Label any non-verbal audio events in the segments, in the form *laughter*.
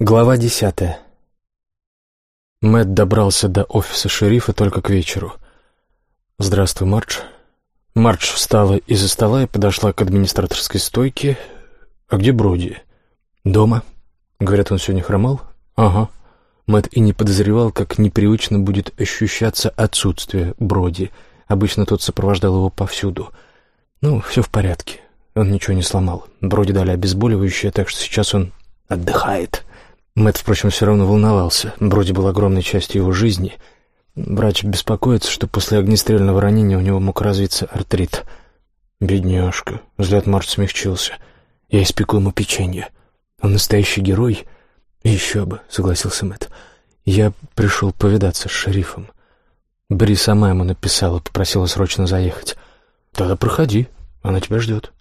Глава десятая. Мэтт добрался до офиса шерифа только к вечеру. «Здравствуй, Мардж». Мардж встала из-за стола и подошла к администраторской стойке. «А где Броди?» «Дома». Говорят, он сегодня хромал? «Ага». Мэтт и не подозревал, как непривычно будет ощущаться отсутствие Броди. Обычно тот сопровождал его повсюду. «Ну, все в порядке. Он ничего не сломал. Броди дали обезболивающее, так что сейчас он отдыхает». Мэтт, впрочем, все равно волновался. Броди был огромной частью его жизни. Врач беспокоится, что после огнестрельного ранения у него мог развиться артрит. «Бедняжка», — взгляд Март смягчился. «Я испеку ему печенье. Он настоящий герой». «Еще бы», — согласился Мэтт. «Я пришел повидаться с шерифом». Бри сама ему написала, попросила срочно заехать. «Тогда проходи, она тебя ждет».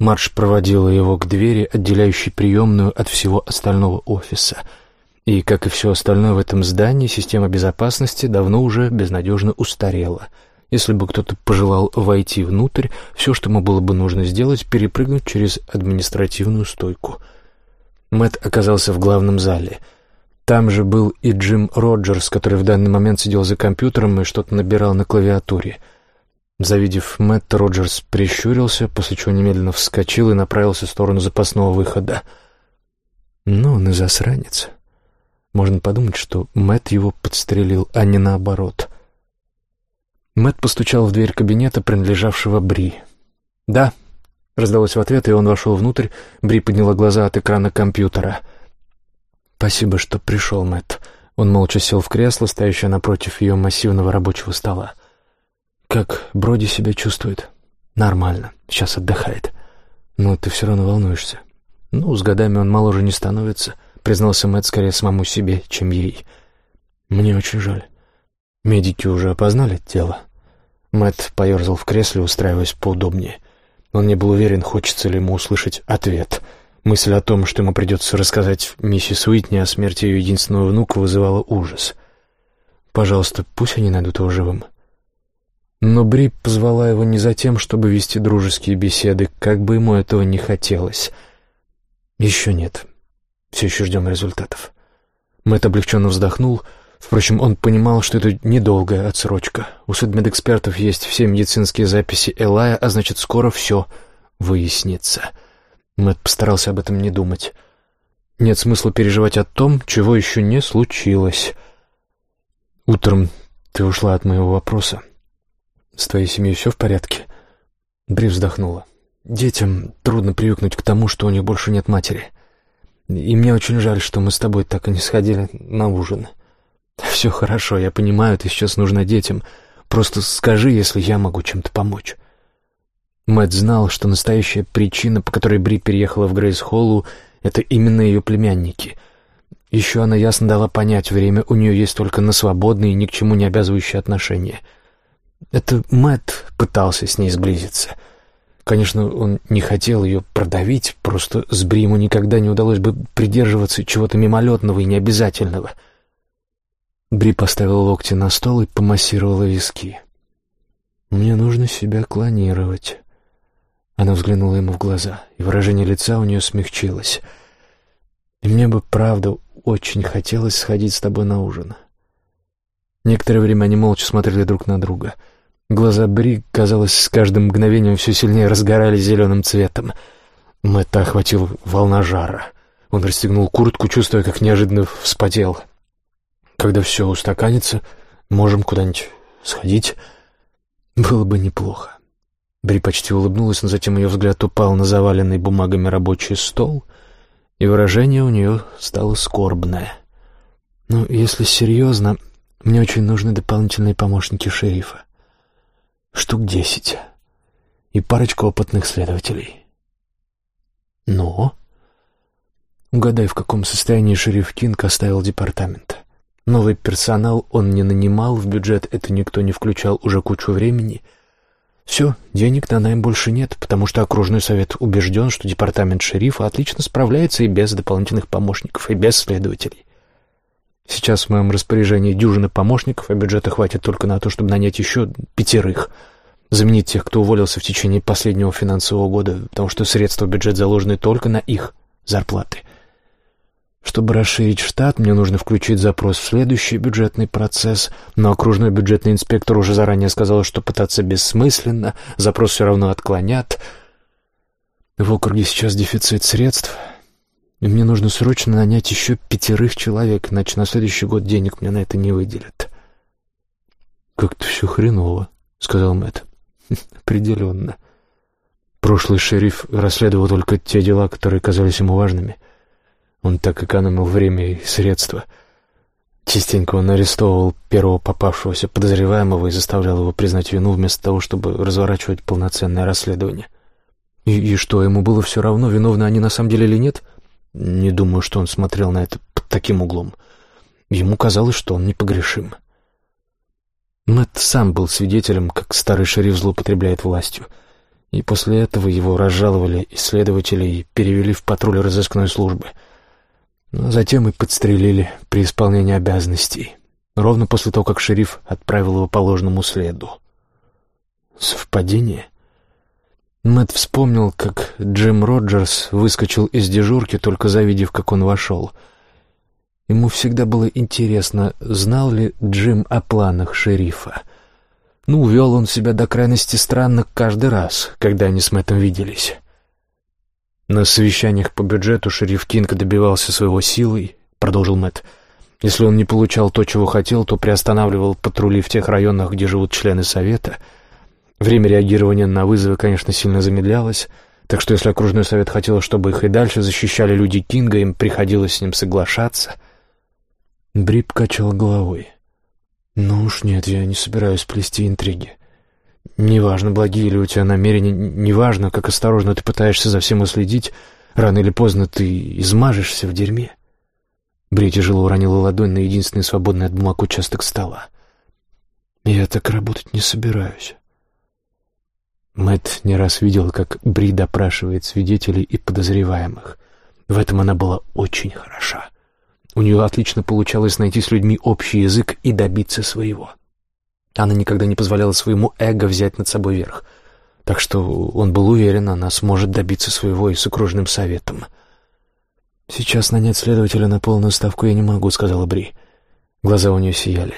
Марш проводила его к двери, отделяющей приемную от всего остального офиса. И, как и все остальное в этом здании, система безопасности давно уже безнадежно устарела. Если бы кто-то пожелал войти внутрь, все, что ему было бы нужно сделать, перепрыгнуть через административную стойку. Мэт оказался в главном зале. Там же был и Джим Роджерс, который в данный момент сидел за компьютером и что-то набирал на клавиатуре — Завидев Мэтт, Роджерс прищурился, после чего немедленно вскочил и направился в сторону запасного выхода. Ну, он и засранец. Можно подумать, что Мэтт его подстрелил, а не наоборот. Мэтт постучал в дверь кабинета, принадлежавшего Бри. «Да», — раздалось в ответ, и он вошел внутрь. Бри подняла глаза от экрана компьютера. «Спасибо, что пришел, Мэтт». Он молча сел в кресло, стоящее напротив ее массивного рабочего стола. «Как Броди себя чувствует?» «Нормально. Сейчас отдыхает. Но ты все равно волнуешься». «Ну, с годами он моложе не становится», — признался Мэтт скорее самому себе, чем ей. «Мне очень жаль. Медики уже опознали тело?» Мэтт поерзал в кресле, устраиваясь поудобнее. Он не был уверен, хочется ли ему услышать ответ. Мысль о том, что ему придется рассказать миссис Уитни о смерти ее единственного внука, вызывала ужас. «Пожалуйста, пусть они найдут его живым». Но Бри позвала его не за тем, чтобы вести дружеские беседы, как бы ему этого не хотелось. Еще нет. Все еще ждем результатов. Мэтт облегченно вздохнул. Впрочем, он понимал, что это недолгая отсрочка. У судмедэкспертов есть все медицинские записи Элая, а значит, скоро все выяснится. Мэтт постарался об этом не думать. Нет смысла переживать о том, чего еще не случилось. Утром ты ушла от моего вопроса. «С твоей семьей все в порядке?» Бри вздохнула. «Детям трудно привыкнуть к тому, что у них больше нет матери. И мне очень жаль, что мы с тобой так и не сходили на ужин. Все хорошо, я понимаю, ты сейчас нужна детям. Просто скажи, если я могу чем-то помочь». Мэтт знал, что настоящая причина, по которой Бри переехала в Грейс-Холлу, это именно ее племянники. Еще она ясно дала понять, время у нее есть только на свободные, ни к чему не обязывающие отношения — это Мэт пытался с ней сблизиться. Конечно, он не хотел ее продавить, просто с Бри ему никогда не удалось бы придерживаться чего-то мимолетного и необязательного. Бри поставила локти на стол и помассировала виски. «Мне нужно себя клонировать». Она взглянула ему в глаза, и выражение лица у нее смягчилось. «И мне бы, правда, очень хотелось сходить с тобой на ужин». Некоторое время они молча смотрели друг на друга — Глаза Бри, казалось, с каждым мгновением все сильнее разгорались зеленым цветом. Мэтта охватил волна жара. Он расстегнул куртку, чувствуя, как неожиданно вспотел. «Когда все устаканится, можем куда-нибудь сходить?» «Было бы неплохо». Бри почти улыбнулась, но затем ее взгляд упал на заваленный бумагами рабочий стол, и выражение у нее стало скорбное. «Ну, если серьезно, мне очень нужны дополнительные помощники шерифа штук десять и парочка опытных следователей. Но... Угадай, в каком состоянии шериф Кинг оставил департамент. Новый персонал он не нанимал, в бюджет это никто не включал уже кучу времени. Все, денег на найм больше нет, потому что окружной совет убежден, что департамент шерифа отлично справляется и без дополнительных помощников, и без следователей. Сейчас в моем распоряжении дюжина помощников, а бюджета хватит только на то, чтобы нанять еще пятерых. Заменить тех, кто уволился в течение последнего финансового года, потому что средства в бюджет заложены только на их зарплаты. Чтобы расширить штат, мне нужно включить запрос в следующий бюджетный процесс, но окружной бюджетный инспектор уже заранее сказал, что пытаться бессмысленно, запрос все равно отклонят. В округе сейчас дефицит средств, и мне нужно срочно нанять еще пятерых человек, иначе на следующий год денег мне на это не выделят. «Как-то все хреново», — сказал Мэтт. *laughs* «Определенно». Прошлый шериф расследовал только те дела, которые казались ему важными — он так экономил время и средства. Частенько он арестовывал первого попавшегося подозреваемого и заставлял его признать вину вместо того, чтобы разворачивать полноценное расследование. И, и что, ему было все равно, виновны они на самом деле или нет? Не думаю, что он смотрел на это под таким углом. Ему казалось, что он непогрешим. Мэтт сам был свидетелем, как старый шериф злоупотребляет властью. И после этого его разжаловали исследователи и перевели в патруль разыскной службы — но затем и подстрелили при исполнении обязанностей, ровно после того, как шериф отправил его по ложному следу. Совпадение? Мэтт вспомнил, как Джим Роджерс выскочил из дежурки, только завидев, как он вошел. Ему всегда было интересно, знал ли Джим о планах шерифа. Ну, вел он себя до крайности странно каждый раз, когда они с Мэттом виделись. На совещаниях по бюджету шериф Кинг добивался своего силой, продолжил Мэтт. Если он не получал то, чего хотел, то приостанавливал патрули в тех районах, где живут члены совета. Время реагирования на вызовы, конечно, сильно замедлялось, так что если окружной совет хотел, чтобы их и дальше защищали люди Кинга, им приходилось с ним соглашаться. Брип качал головой. «Ну уж нет, я не собираюсь плести интриги. Неважно, благие ли у тебя намерения, неважно, как осторожно ты пытаешься за всем уследить, рано или поздно ты измажешься в дерьме. Бри тяжело уронила ладонь на единственный свободный от бумаг участок стола. «Я так работать не собираюсь». Мэт не раз видел, как Бри допрашивает свидетелей и подозреваемых. В этом она была очень хороша. У нее отлично получалось найти с людьми общий язык и добиться своего. Она никогда не позволяла своему эго взять над собой верх. Так что он был уверен, она сможет добиться своего и с окружным советом. «Сейчас нанять следователя на полную ставку я не могу», — сказала Бри. Глаза у нее сияли.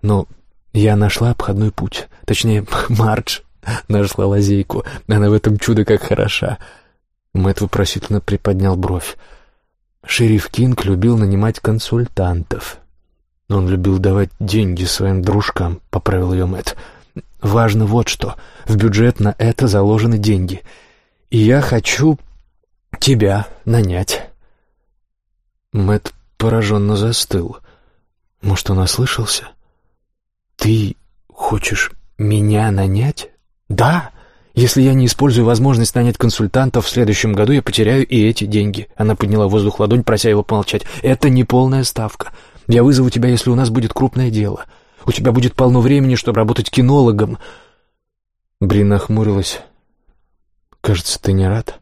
«Но я нашла обходной путь. Точнее, *laughs* Мардж нашла лазейку. Она в этом чудо как хороша». Мэтт вопросительно приподнял бровь. Шериф Кинг любил нанимать консультантов. Он любил давать деньги своим дружкам, поправил ее Мэтт. Важно вот что. В бюджет на это заложены деньги. И я хочу тебя нанять. Мэтт пораженно застыл. Может, он ослышался? Ты хочешь меня нанять? Да. Если я не использую возможность нанять консультантов в следующем году, я потеряю и эти деньги. Она подняла в воздух ладонь, прося его помолчать. Это не полная ставка. Я вызову тебя, если у нас будет крупное дело. У тебя будет полно времени, чтобы работать кинологом». Брин нахмурилась. «Кажется, ты не рад?»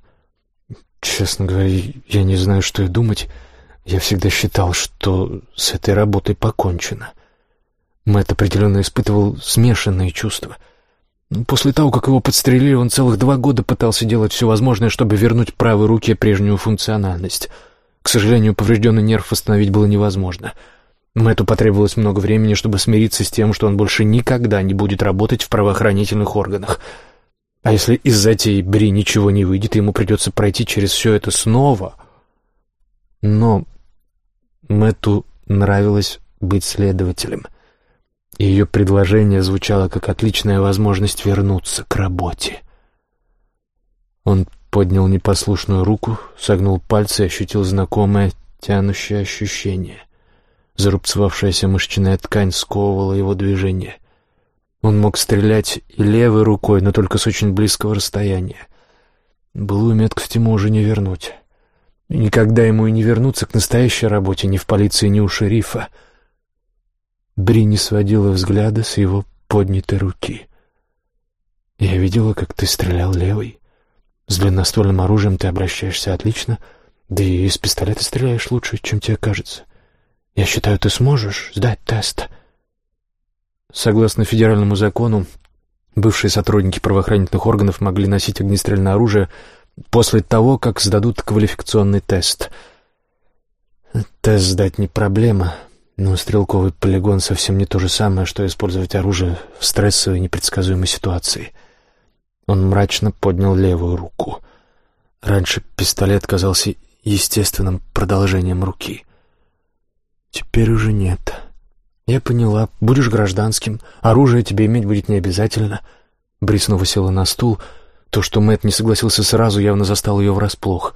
«Честно говоря, я не знаю, что и думать. Я всегда считал, что с этой работой покончено». Мэтт определенно испытывал смешанные чувства. После того, как его подстрелили, он целых два года пытался делать все возможное, чтобы вернуть правой руке прежнюю функциональность. К сожалению, поврежденный нерв восстановить было невозможно — Мэтту потребовалось много времени, чтобы смириться с тем, что он больше никогда не будет работать в правоохранительных органах. А если из затеи Бри ничего не выйдет, ему придется пройти через все это снова. Но Мэтту нравилось быть следователем. Ее предложение звучало как отличная возможность вернуться к работе. Он поднял непослушную руку, согнул пальцы и ощутил знакомое тянущее ощущение. Зарубцевавшаяся мышечная ткань сковывала его движение. Он мог стрелять и левой рукой, но только с очень близкого расстояния. Былую меткость ему уже не вернуть. И никогда ему и не вернуться к настоящей работе ни в полиции, ни у шерифа. Бри не сводила взгляда с его поднятой руки. «Я видела, как ты стрелял левой. С длинноствольным оружием ты обращаешься отлично, да и из пистолета стреляешь лучше, чем тебе кажется. Я считаю, ты сможешь сдать тест. Согласно федеральному закону, бывшие сотрудники правоохранительных органов могли носить огнестрельное оружие после того, как сдадут квалификационный тест. Тест сдать не проблема, но стрелковый полигон совсем не то же самое, что использовать оружие в стрессовой непредсказуемой ситуации. Он мрачно поднял левую руку. Раньше пистолет казался естественным продолжением руки. Теперь уже нет. Я поняла. Будешь гражданским. Оружие тебе иметь будет не обязательно. Бри снова села на стул. То, что Мэтт не согласился сразу, явно застал ее врасплох.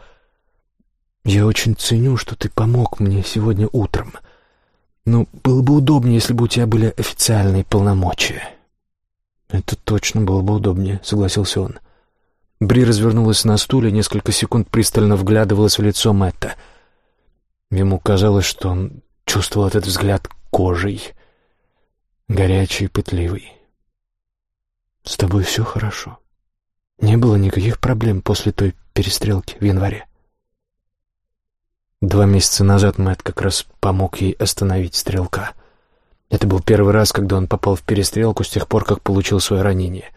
«Я очень ценю, что ты помог мне сегодня утром. Но было бы удобнее, если бы у тебя были официальные полномочия». «Это точно было бы удобнее», — согласился он. Бри развернулась на стуле, несколько секунд пристально вглядывалась в лицо Мэтта. Ему казалось, что он чувствовал этот взгляд кожей, горячий и пытливый. «С тобой все хорошо. Не было никаких проблем после той перестрелки в январе». Два месяца назад Мэтт как раз помог ей остановить стрелка. Это был первый раз, когда он попал в перестрелку с тех пор, как получил свое ранение.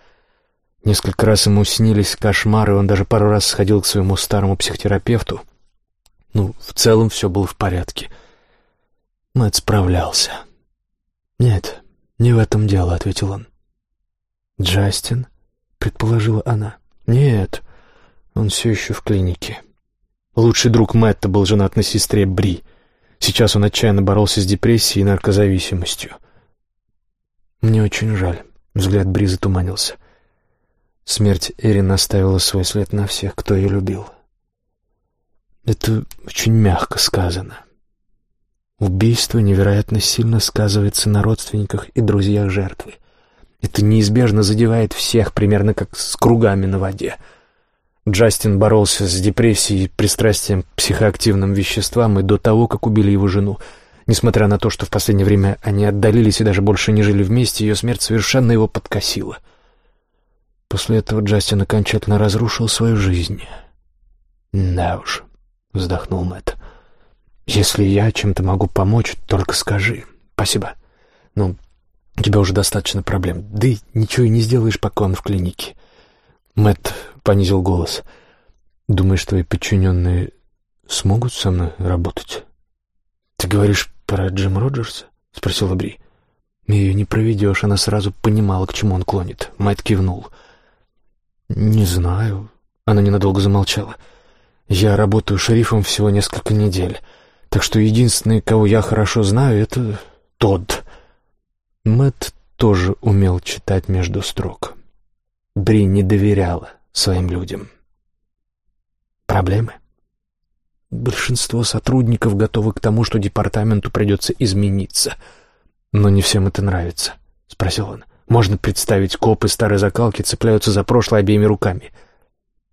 Несколько раз ему снились кошмары, он даже пару раз сходил к своему старому психотерапевту. Ну, в целом все было в порядке. Мэтт справлялся. «Нет, не в этом дело», — ответил он. «Джастин?» — предположила она. «Нет, он все еще в клинике». Лучший друг Мэтта был женат на сестре Бри. Сейчас он отчаянно боролся с депрессией и наркозависимостью. «Мне очень жаль», — взгляд Бри затуманился. Смерть Эрин оставила свой след на всех, кто ее любил. Это очень мягко сказано. Убийство невероятно сильно сказывается на родственниках и друзьях жертвы. Это неизбежно задевает всех, примерно как с кругами на воде. Джастин боролся с депрессией и пристрастием к психоактивным веществам и до того, как убили его жену. Несмотря на то, что в последнее время они отдалились и даже больше не жили вместе, ее смерть совершенно его подкосила. После этого Джастин окончательно разрушил свою жизнь. «Да уж», — вздохнул Мэтт. «Если я чем-то могу помочь, только скажи. Спасибо. Ну, у тебя уже достаточно проблем. Да и ничего и не сделаешь, пока он в клинике». Мэтт понизил голос. «Думаешь, твои подчиненные смогут со мной работать?» «Ты говоришь про Джим Роджерса?» — спросила Бри. «Ее не проведешь, она сразу понимала, к чему он клонит». Мэтт кивнул. «Не знаю». Она ненадолго замолчала. «Я работаю шерифом всего несколько недель, так что единственный, кого я хорошо знаю, это Тодд». Мэтт тоже умел читать между строк. Бри не доверяла своим людям. Проблемы? Большинство сотрудников готовы к тому, что департаменту придется измениться. Но не всем это нравится, — спросил он. Можно представить, копы старой закалки цепляются за прошлое обеими руками.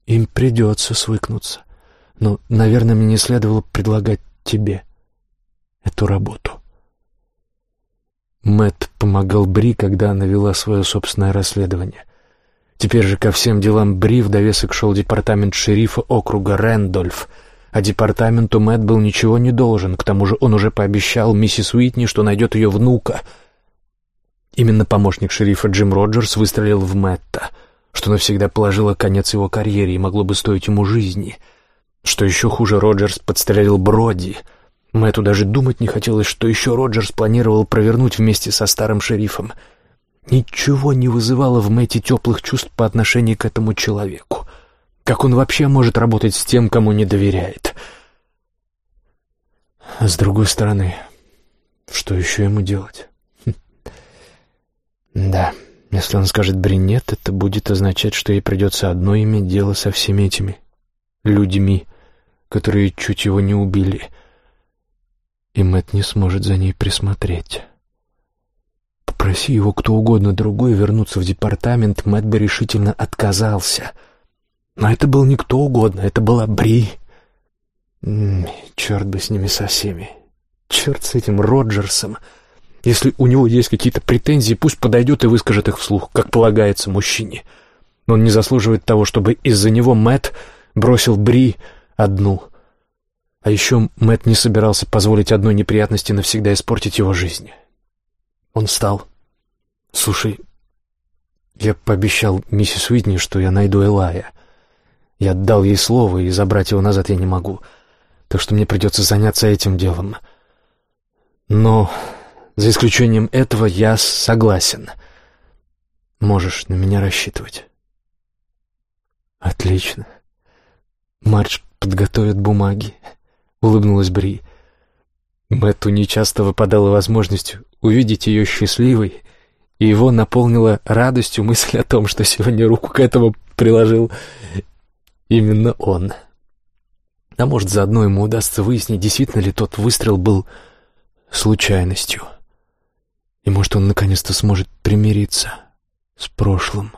Им придется свыкнуться. Но, наверное, мне не следовало предлагать тебе эту работу. Мэт помогал Бри, когда она вела свое собственное расследование. Теперь же ко всем делам Бри в довесок шел департамент шерифа округа Рэндольф, а департаменту Мэтт был ничего не должен, к тому же он уже пообещал миссис Уитни, что найдет ее внука. Именно помощник шерифа Джим Роджерс выстрелил в Мэтта, что навсегда положило конец его карьере и могло бы стоить ему жизни. Что еще хуже, Роджерс подстрелил Броди. Мэтту даже думать не хотелось, что еще Роджерс планировал провернуть вместе со старым шерифом — Ничего не вызывало в Мэтте теплых чувств по отношению к этому человеку. Как он вообще может работать с тем, кому не доверяет? А с другой стороны, что еще ему делать? Хм. Да, если он скажет «бринет», это будет означать, что ей придется одно иметь дело со всеми этими людьми, которые чуть его не убили, и Мэтт не сможет за ней присмотреть. Проси его кто угодно другой вернуться в департамент, Мэтт бы решительно отказался. Но это был не кто угодно, это была Бри. М -м, черт бы с ними со всеми. Черт с этим Роджерсом. Если у него есть какие-то претензии, пусть подойдет и выскажет их вслух, как полагается мужчине. Но он не заслуживает того, чтобы из-за него Мэтт бросил Бри одну. А еще Мэтт не собирался позволить одной неприятности навсегда испортить его жизнь. Он встал, «Слушай, я пообещал миссис Уитни, что я найду Элая. Я дал ей слово, и забрать его назад я не могу. так что мне придется заняться этим делом. Но, за исключением этого, я согласен. Можешь на меня рассчитывать. Отлично. Мардж подготовит бумаги, улыбнулась Бри. Мэтту нечасто выпадала возможность увидеть ее счастливой, и его наполнила радостью мысль о том, что сегодня руку к этому приложил именно он. А может, заодно ему удастся выяснить, действительно ли тот выстрел был случайностью. И может, он наконец-то сможет примириться с прошлым.